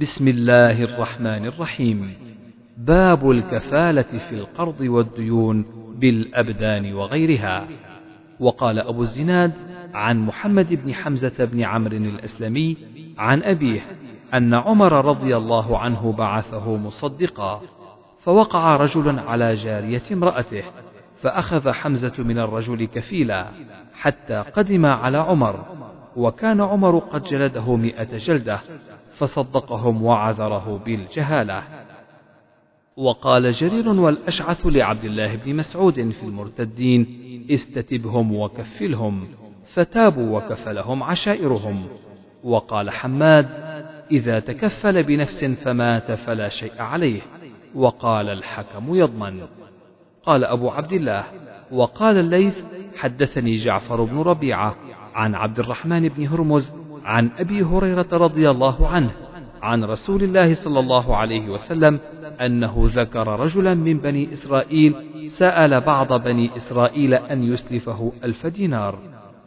بسم الله الرحمن الرحيم. باب الكفالة في القرض والديون بالأبدان وغيرها. وقال أبو الزناد عن محمد بن حمزة بن عمرو الأسلمي عن أبيه أن عمر رضي الله عنه بعثه مصدقا فوقع رجل على جارية امرأته فأخذ حمزة من الرجل كفيلا حتى قدم على عمر وكان عمر قد جلده مئة جلدة فصدقهم وعذره بالجهالة. وقال جرير والأشعث لعبد الله بن مسعود في المرتدين استتبهم وكفلهم فتابوا وكفلهم عشائرهم. وقال حماد إذا تكفل بنفس فمات فلا شيء عليه. وقال الحكم يضمن. قال أبو عبد الله وقال الليث حدثني جعفر بن ربيعة عن عبد الرحمن بن هرمز عن أبي هريرة رضي الله عنه عن رسول الله صلى الله عليه وسلم أنه ذكر رجلا من بني إسرائيل سأل بعض بني إسرائيل أن يسلفه ألف دينار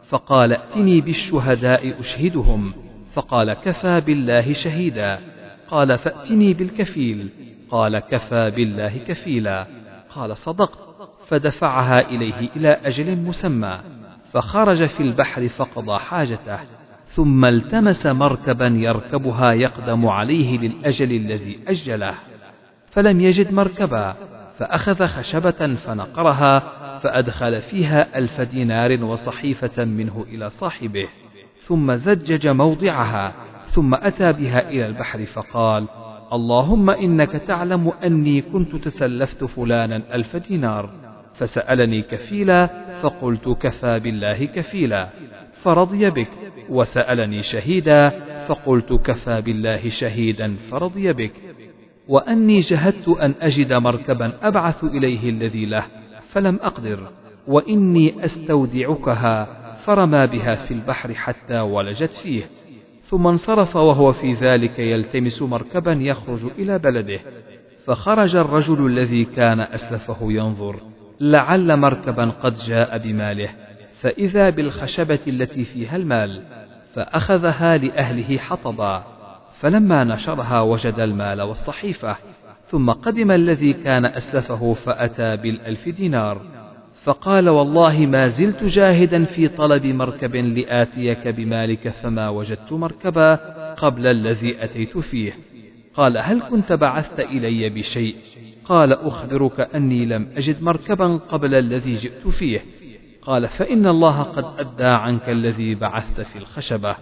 فقال ائتني بالشهداء أشهدهم فقال كفى بالله شهيدا قال فأتني بالكفيل قال كفى بالله كفيلا قال صدقت فدفعها إليه إلى أجل مسمى فخرج في البحر فقضى حاجته. ثم التمس مركبا يركبها يقدم عليه للأجل الذي أجله فلم يجد مركبا فأخذ خشبة فنقرها فأدخل فيها ألف دينار وصحيفة منه إلى صاحبه ثم زجج موضعها ثم أتى بها إلى البحر فقال اللهم إنك تعلم أني كنت تسلفت فلانا ألف دينار. فسألني كفيلا فقلت كفى بالله كفيلا. فرضي بك. وسألني شهيدا فقلت كفى بالله شهيدا فرضي بك. وأني جهدت أن أجد مركبا أبعث إليه الذي له فلم أقدر. وإني أستودعكها فرمى بها في البحر حتى ولجت فيه. ثم انصرف وهو في ذلك يلتمس مركبا يخرج إلى بلده. فخرج الرجل الذي كان أسلفه ينظر. لعل مركبا قد جاء بماله. فإذا بالخشبة التي فيها المال فأخذها لأهله حطبا فلما نشرها وجد المال والصحيفة ثم قدم الذي كان أسلفه فأتى بالألف دينار. فقال والله ما زلت جاهدا في طلب مركب لآتيك بمالك فما وجدت مركبا قبل الذي أتيت فيه. قال هل كنت بعثت إلي بشيء؟ قال أخبرك أني لم أجد مركبا قبل الذي جئت فيه. قال فإن الله قد أدى عنك الذي بعثت في الخشبة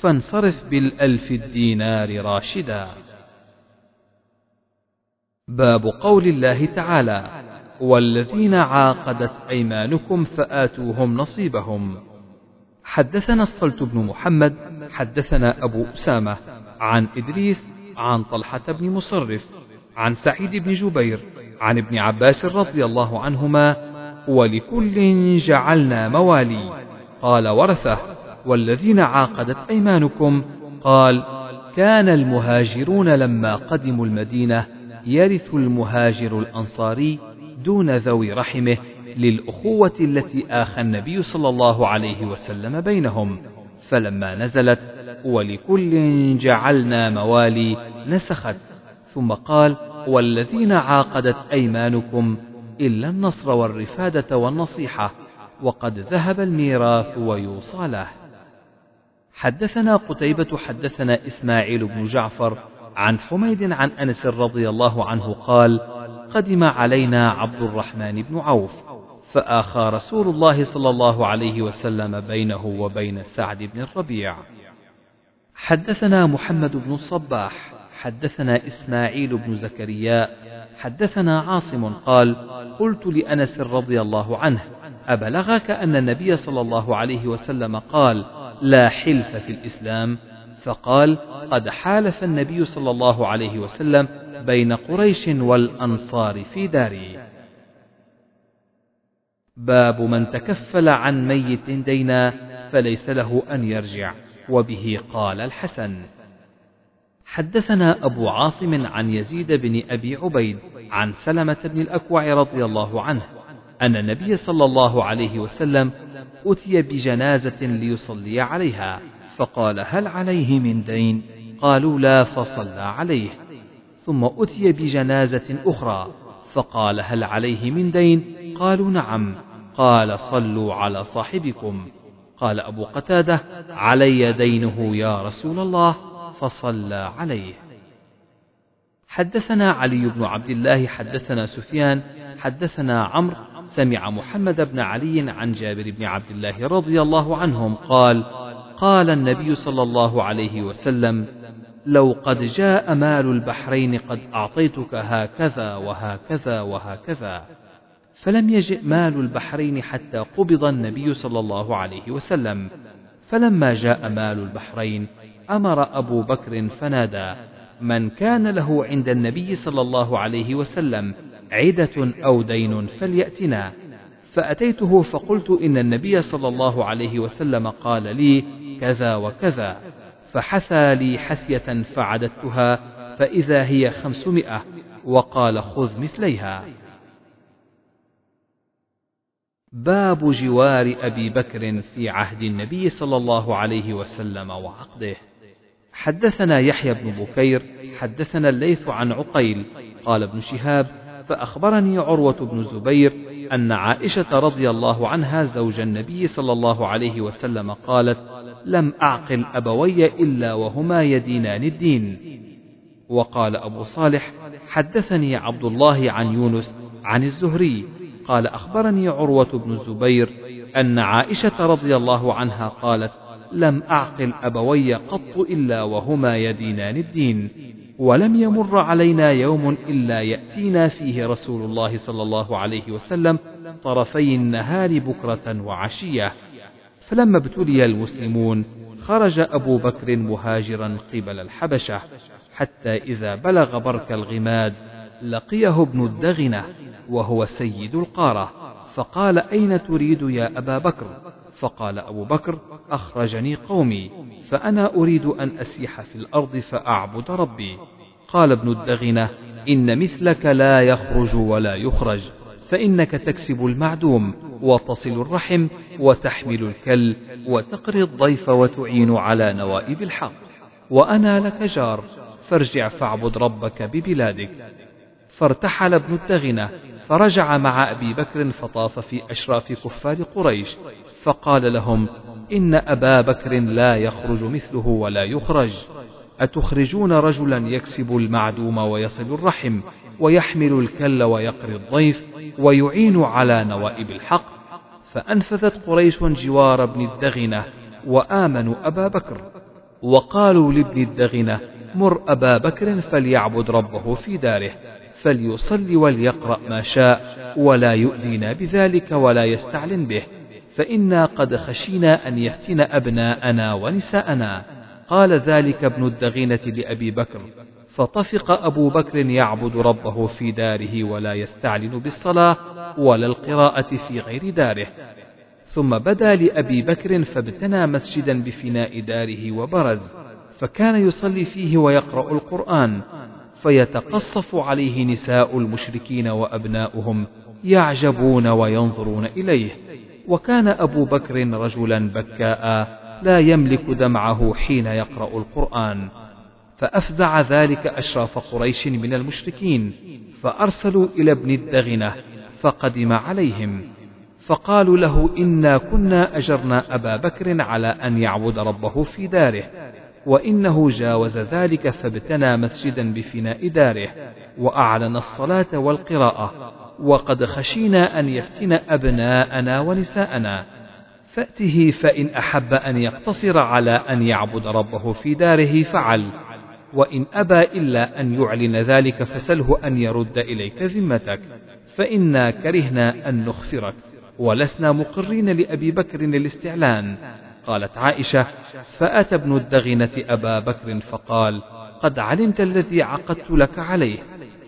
فانصرف بالألف الدينار راشدا. باب قول الله تعالى والذين عاقدت أيمانكم فآتوهم نصيبهم. حدثنا الصلت بن محمد حدثنا أبو أسامة عن إدريس عن طلحة بن مصرف عن سعيد بن جبير عن ابن عباس رضي الله عنهما ولكل جعلنا موالي. قال ورثة والذين عاقدت أيمانكم؟ قال كان المهاجرون لما قدموا المدينة يرث المهاجر الأنصاري دون ذوي رحمه للأخوة التي آخى النبي صلى الله عليه وسلم بينهم. فلما نزلت ولكل جعلنا موالي نسخت. ثم قال والذين عاقدت أيمانكم؟ إلا النصر والرفادة والنصيحة وقد ذهب الميراث ويوصى له. حدثنا قتيبة حدثنا إسماعيل بن جعفر عن حميد عن أنس رضي الله عنه قال قدم علينا عبد الرحمن بن عوف فآخى رسول الله صلى الله عليه وسلم بينه وبين سعد بن الربيع. حدثنا محمد بن الصباح حدثنا إسماعيل بن زكريا حدثنا عاصم قال قلت لأنس رضي الله عنه أبلغك أن النبي صلى الله عليه وسلم قال لا حلف في الإسلام؟ فقال قد حالف النبي صلى الله عليه وسلم بين قريش والأنصار في داري. باب من تكفل عن ميت دينا فليس له أن يرجع وبه قال الحسن. حدثنا أبو عاصم عن يزيد بن أبي عبيد عن سلمة بن الأكوع رضي الله عنه أن النبي صلى الله عليه وسلم أتي بجنازة ليصلي عليها فقال هل عليه من دين؟ قالوا لا فصلى عليه. ثم أتي بجنازة أخرى فقال هل عليه من دين؟ قالوا نعم. قال صلوا على صاحبكم. قال أبو قتادة علي دينه يا رسول الله. فصلى عليه. حدثنا علي بن عبد الله حدثنا سفيان حدثنا عمرو سمع محمد بن علي عن جابر بن عبد الله رضي الله عنهم قال قال النبي صلى الله عليه وسلم لو قد جاء مال البحرين قد أعطيتك هكذا وهكذا وهكذا. فلم يجئ مال البحرين حتى قبض النبي صلى الله عليه وسلم. فلما جاء مال البحرين أمر أبو بكر فنادى من كان له عند النبي صلى الله عليه وسلم عدة أو دين فليأتنا. فأتيته فقلت إن النبي صلى الله عليه وسلم قال لي كذا وكذا فحثى لي حثية فعددتها فإذا هي خمسمائة وقال خذ مثليها. باب جوار أبي بكر في عهد النبي صلى الله عليه وسلم وعقده. حدثنا يحيى بن بكير حدثنا الليث عن عقيل قال ابن شهاب فأخبرني عروة بن الزبير أن عائشة رضي الله عنها زوج النبي صلى الله عليه وسلم قالت لم أعقل أبوي إلا وهما يدينان الدين. وقال أبو صالح حدثني عبد الله عن يونس عن الزهري. قال أخبرني عروة بن الزبير أن عائشة رضي الله عنها قالت لم أعقل أبوي قط إلا وهما يدينان الدين ولم يمر علينا يوم إلا يأتينا فيه رسول الله صلى الله عليه وسلم طرفي النهار بكرة وعشية. فلما ابتلي المسلمون خرج أبو بكر مهاجرا قبل الحبشة حتى إذا بلغ برك الغماد لقيه ابن الدغنة وهو سيد القارة. فقال أين تريد يا أبا بكر؟ فقال أبو بكر أخرجني قومي فأنا أريد أن أسيح في الأرض فأعبد ربي. قال ابن الدغنة إن مثلك لا يخرج ولا يخرج فإنك تكسب المعدوم وتصل الرحم وتحمل الكل وتقري الضيف وتعين على نوائب الحق. وأنا لك جار فارجع فاعبد ربك ببلادك. فارتحل ابن الدغنة فرجع مع أبي بكر فطاف في أشراف كفار قريش فقال لهم إن أبا بكر لا يخرج مثله ولا يخرج. أتخرجون رجلا يكسب المعدوم ويصل الرحم ويحمل الكل ويقري الضيف ويعين على نوائب الحق؟ فأنفذت قريش جوار ابن الدغنة وآمنوا أبا بكر. وقالوا لابن الدغنة مر أبا بكر فليعبد ربه في داره. فليصلي وليقرأ ما شاء ولا يؤذينا بذلك ولا يستعلن به. فإنا قد خشينا أن يفتن أبناءنا ونساءنا. قال ذلك ابن الدغينة لأبي بكر. فطفق أبو بكر يعبد ربه في داره ولا يستعلن بالصلاة ولا القراءة في غير داره. ثم بدا لأبي بكر فابتنى مسجدا بفناء داره وبرز. فكان يصلي فيه ويقرأ القرآن. فيتقصف عليه نساء المشركين وأبناؤهم يعجبون وينظرون إليه. وكان أبو بكر رجلا بكاء لا يملك دمعه حين يقرأ القرآن. فأفزع ذلك أشراف قريش من المشركين فأرسلوا إلى ابن الدغنة فقدم عليهم. فقالوا له إنا كنا أجرنا أبا بكر على أن يعبد ربه في داره. وإنه جاوز ذلك فابتنى مسجدا بفناء داره وأعلن الصلاة والقراءة وقد خشينا أن يفتن أبناءنا ونساءنا. فأته فإن أحب أن يقتصر على أن يعبد ربه في داره فعل وإن أبى إلا أن يعلن ذلك فسله أن يرد إليك ذمتك. فإنا كرهنا أن نخفرك ولسنا مقرين لأبي بكر الاستعلان. قالت عائشة فأتى ابن الدغنة أبا بكر فقال قد علمت الذي عقدت لك عليه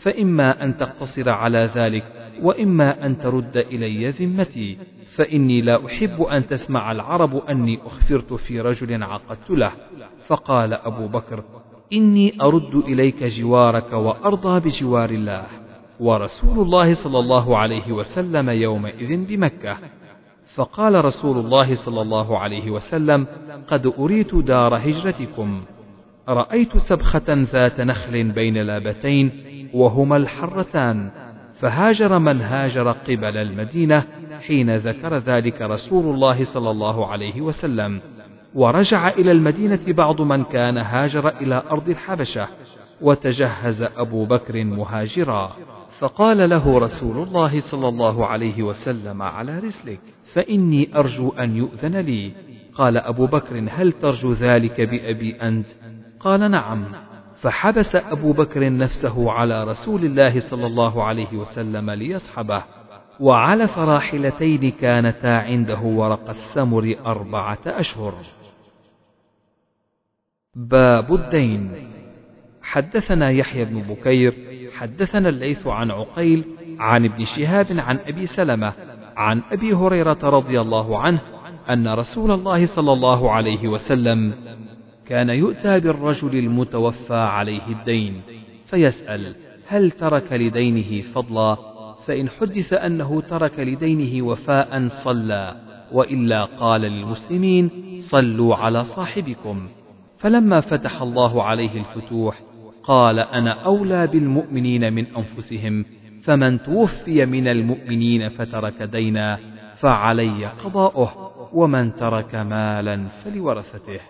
فإما أن تقتصر على ذلك وإما أن ترد إلي ذمتي فإني لا أحب أن تسمع العرب أني أخفرت في رجل عقدت له. فقال أبو بكر إني أرد إليك جوارك وأرضى بجوار الله ورسول الله صلى الله عليه وسلم يومئذ بمكة. فقال رسول الله صلى الله عليه وسلم قد أريت دار هجرتكم رأيت سبخة ذات نخل بين لابتين وهما الحرتان فهاجر من هاجر قبل المدينة حين ذكر ذلك رسول الله صلى الله عليه وسلم ورجع إلى المدينة بعض من كان هاجر إلى أرض الحبشة وتجهز أبو بكر مهاجرا فقال له رسول الله صلى الله عليه وسلم على رسلك فإني أرجو أن يؤذن لي. قال أبو بكر هل ترجو ذلك بأبي أنت؟ قال نعم. فحبس أبو بكر نفسه على رسول الله صلى الله عليه وسلم ليصحبه. وعلى فراحلتين كانتا عنده ورق السمر أربعة أشهر. باب الدين. حدثنا يحيى بن بكير حدثنا الليث عن عقيل عن ابن شهاب عن أبي سلمة عن أبي هريرة رضي الله عنه أن رسول الله صلى الله عليه وسلم كان يؤتى بالرجل المتوفى عليه الدين فيسأل هل ترك لدينه فضلا؟ فإن حدث أنه ترك لدينه وفاء صلى وإلا قال للمسلمين صلوا على صاحبكم. فلما فتح الله عليه الفتوح قال أنا أولى بالمؤمنين من أنفسهم فمن توفي من المؤمنين فترك دينا فعلي قضاؤه ومن ترك مالا فلورثته.